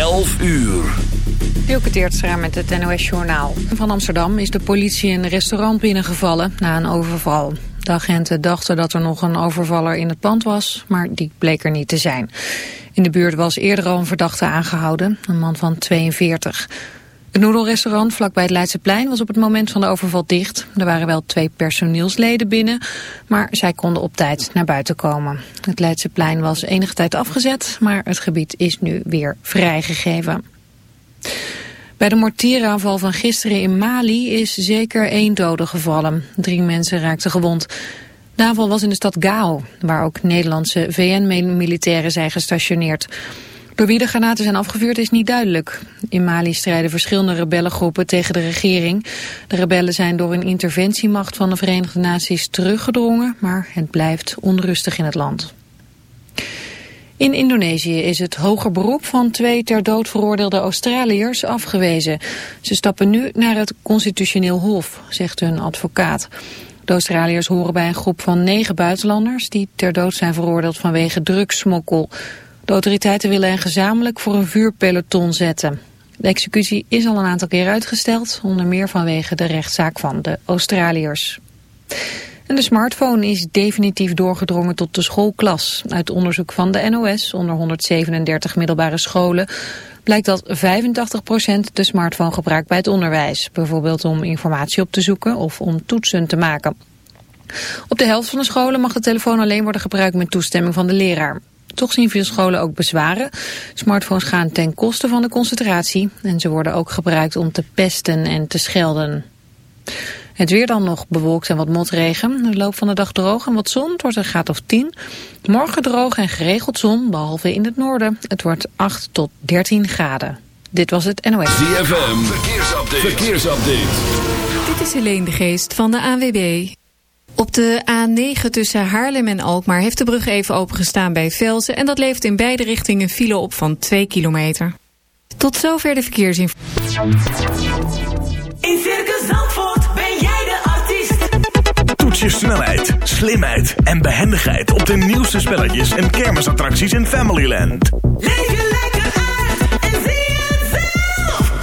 11 uur. Hilke Teertstra met het NOS Journaal. Van Amsterdam is de politie een restaurant binnengevallen na een overval. De agenten dachten dat er nog een overvaller in het pand was, maar die bleek er niet te zijn. In de buurt was eerder al een verdachte aangehouden, een man van 42. Het noedelrestaurant vlakbij het Leidseplein was op het moment van de overval dicht. Er waren wel twee personeelsleden binnen, maar zij konden op tijd naar buiten komen. Het Leidseplein was enige tijd afgezet, maar het gebied is nu weer vrijgegeven. Bij de mortieraanval van gisteren in Mali is zeker één dode gevallen. Drie mensen raakten gewond. De aanval was in de stad Gao, waar ook Nederlandse VN-militairen zijn gestationeerd. Door wie de granaten zijn afgevuurd is niet duidelijk. In Mali strijden verschillende rebellengroepen tegen de regering. De rebellen zijn door een interventiemacht van de Verenigde Naties teruggedrongen, maar het blijft onrustig in het land. In Indonesië is het hoger beroep van twee ter dood veroordeelde Australiërs afgewezen. Ze stappen nu naar het constitutioneel hof, zegt hun advocaat. De Australiërs horen bij een groep van negen buitenlanders die ter dood zijn veroordeeld vanwege drugssmokkel. De autoriteiten willen hen gezamenlijk voor een vuurpeloton zetten. De executie is al een aantal keer uitgesteld, onder meer vanwege de rechtszaak van de Australiërs. En de smartphone is definitief doorgedrongen tot de schoolklas. Uit onderzoek van de NOS onder 137 middelbare scholen blijkt dat 85% de smartphone gebruikt bij het onderwijs. Bijvoorbeeld om informatie op te zoeken of om toetsen te maken. Op de helft van de scholen mag de telefoon alleen worden gebruikt met toestemming van de leraar. Toch zien veel scholen ook bezwaren. Smartphones gaan ten koste van de concentratie en ze worden ook gebruikt om te pesten en te schelden. Het weer dan nog bewolkt en wat motregen. De loop van de dag droog en wat zon. Het wordt een graad of 10. Morgen droog en geregeld zon, behalve in het noorden. Het wordt 8 tot 13 graden. Dit was het NOS. ZFM, verkeersupdate. verkeersupdate. Dit is Helene de Geest van de ANWB. Op de A9 tussen Haarlem en Alkmaar heeft de brug even opengestaan bij Velzen... en dat levert in beide richtingen file op van 2 kilometer. Tot zover de verkeersinformatie. In Circus Zandvoort ben jij de artiest. Toets je snelheid, slimheid en behendigheid... op de nieuwste spelletjes en kermisattracties in Familyland. Leef je lekker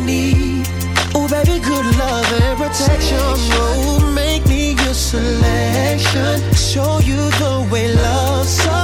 need. Oh, baby, good love and protection. Oh, make me your selection. Show you the way love's supposed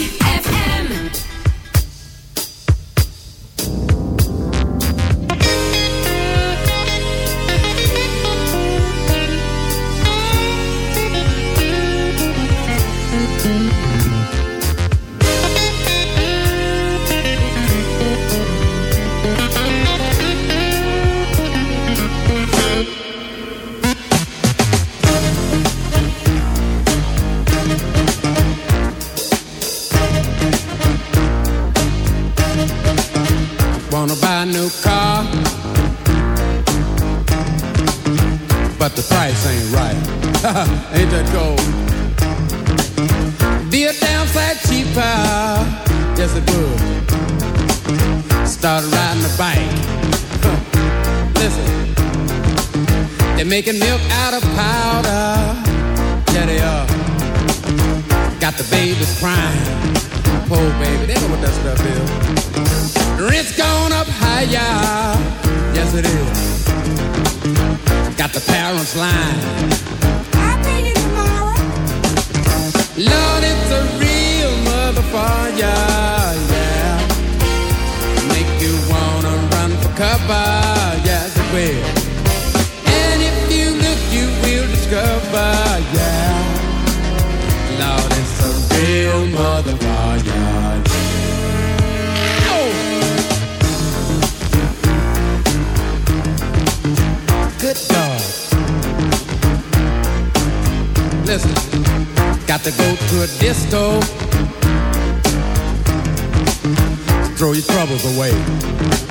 And if you look, you will discover. Yeah. Lord, it's a real motherfucker. Good dog. Listen, got to go to a disco. Throw your troubles away.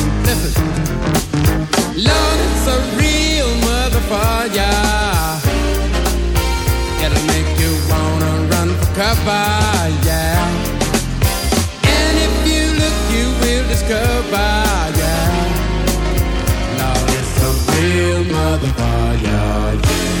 Listen. Lord, it's a real make you wanna run for cover, yeah. And if you look, you will discover, yeah. Lord, it's a real yeah.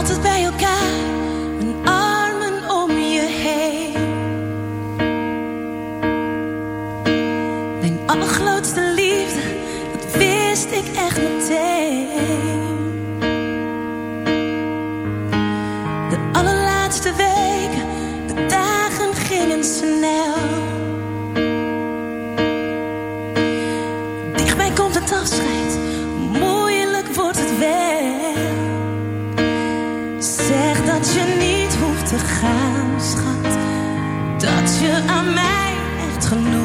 altijd bij elkaar. Aan mij echt genoeg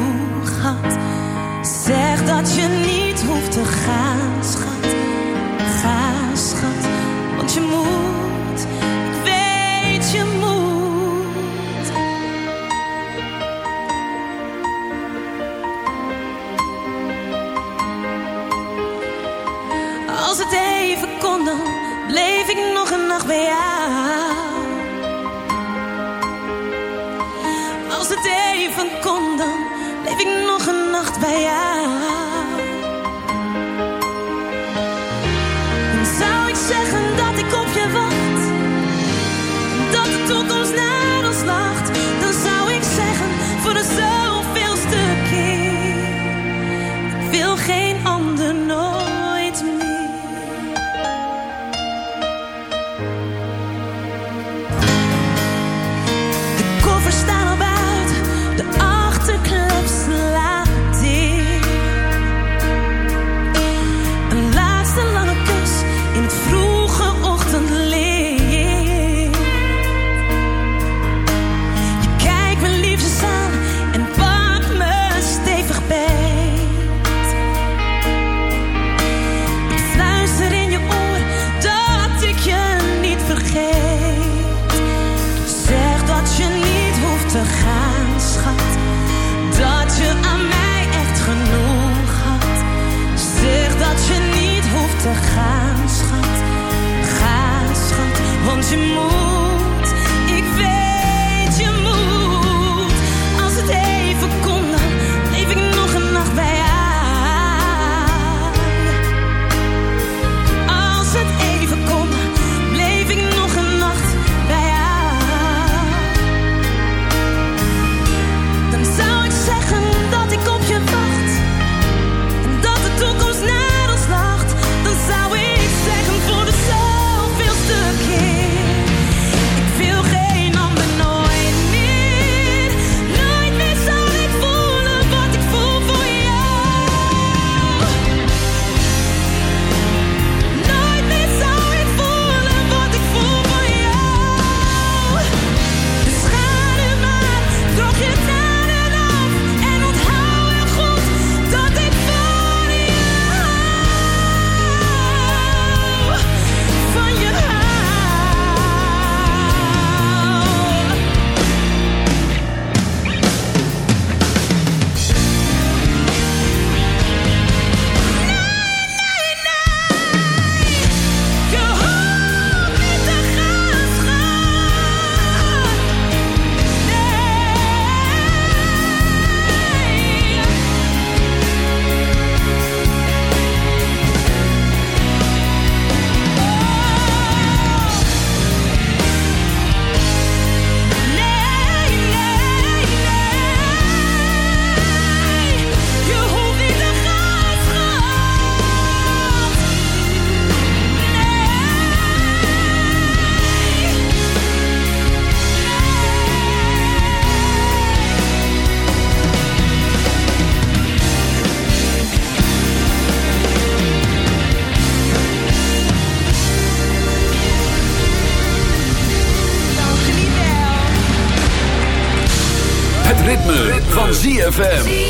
ZFM.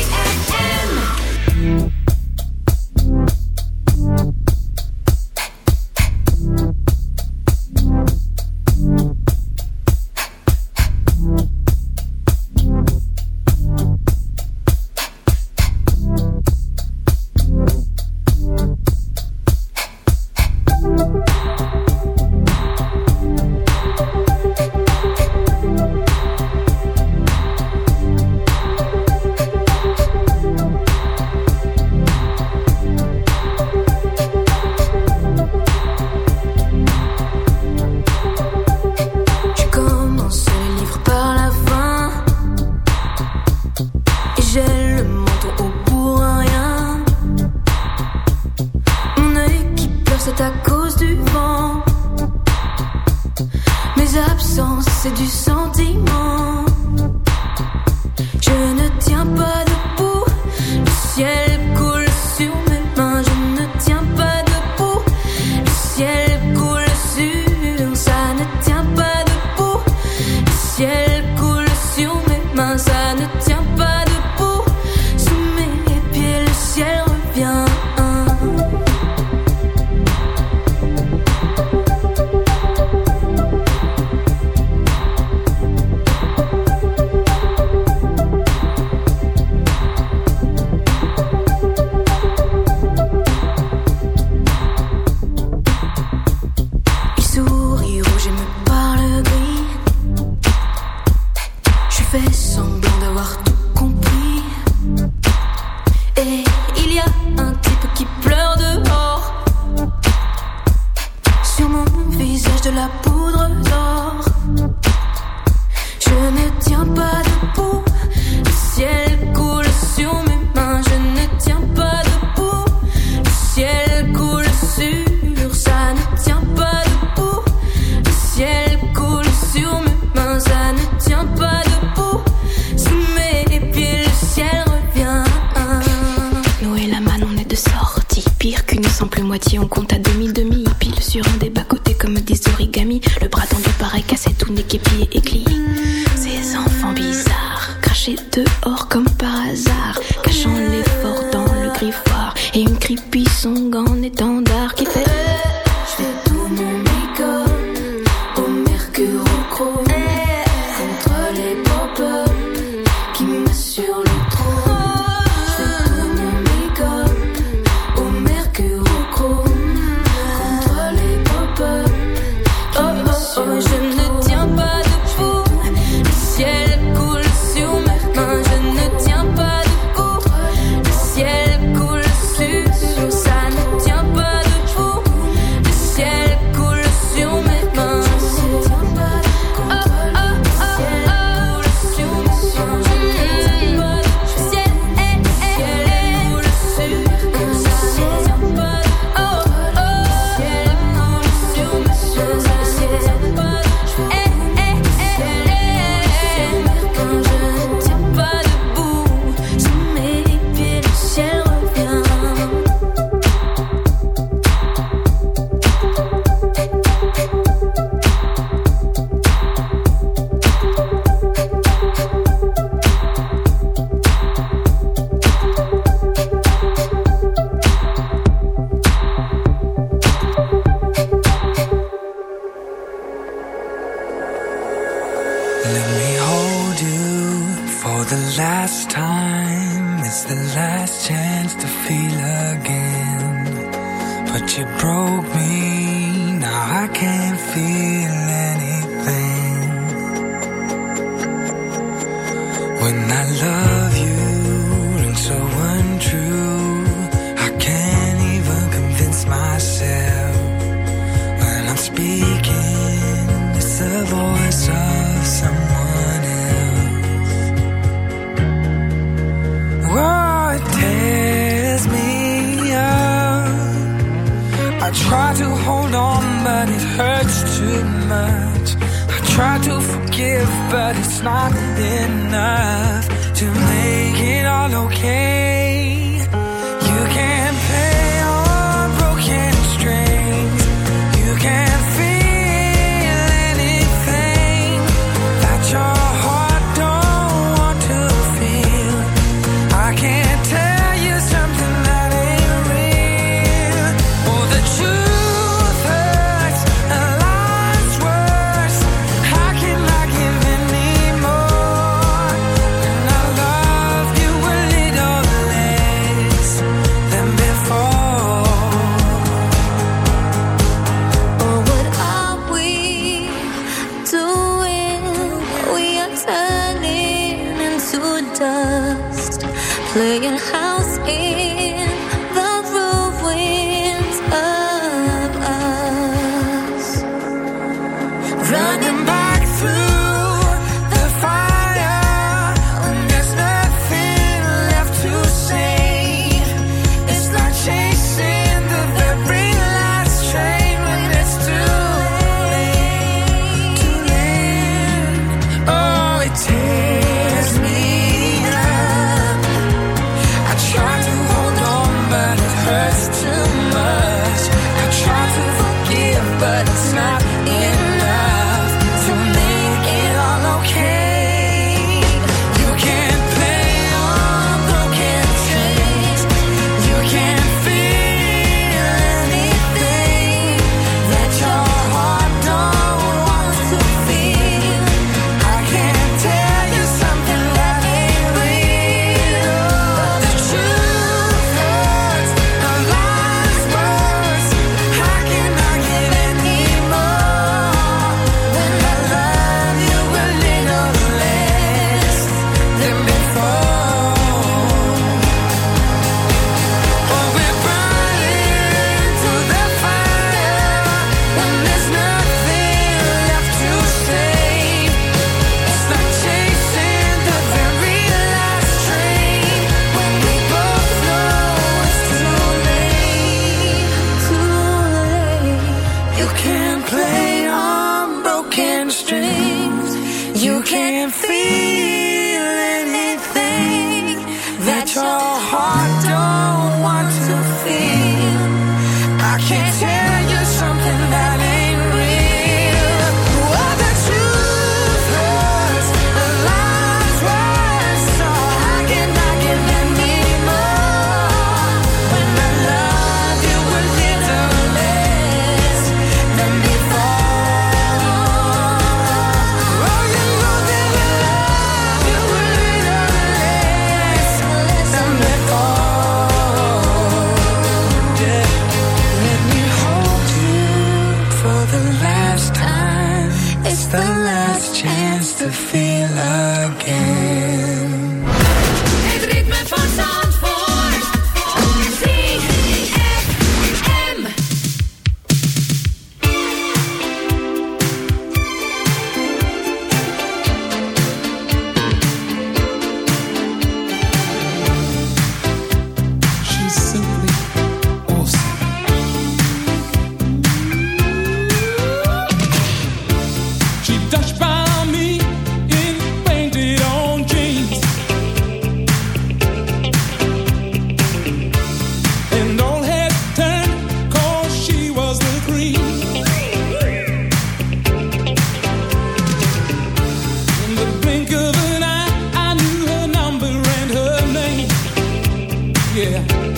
Yeah.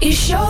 You show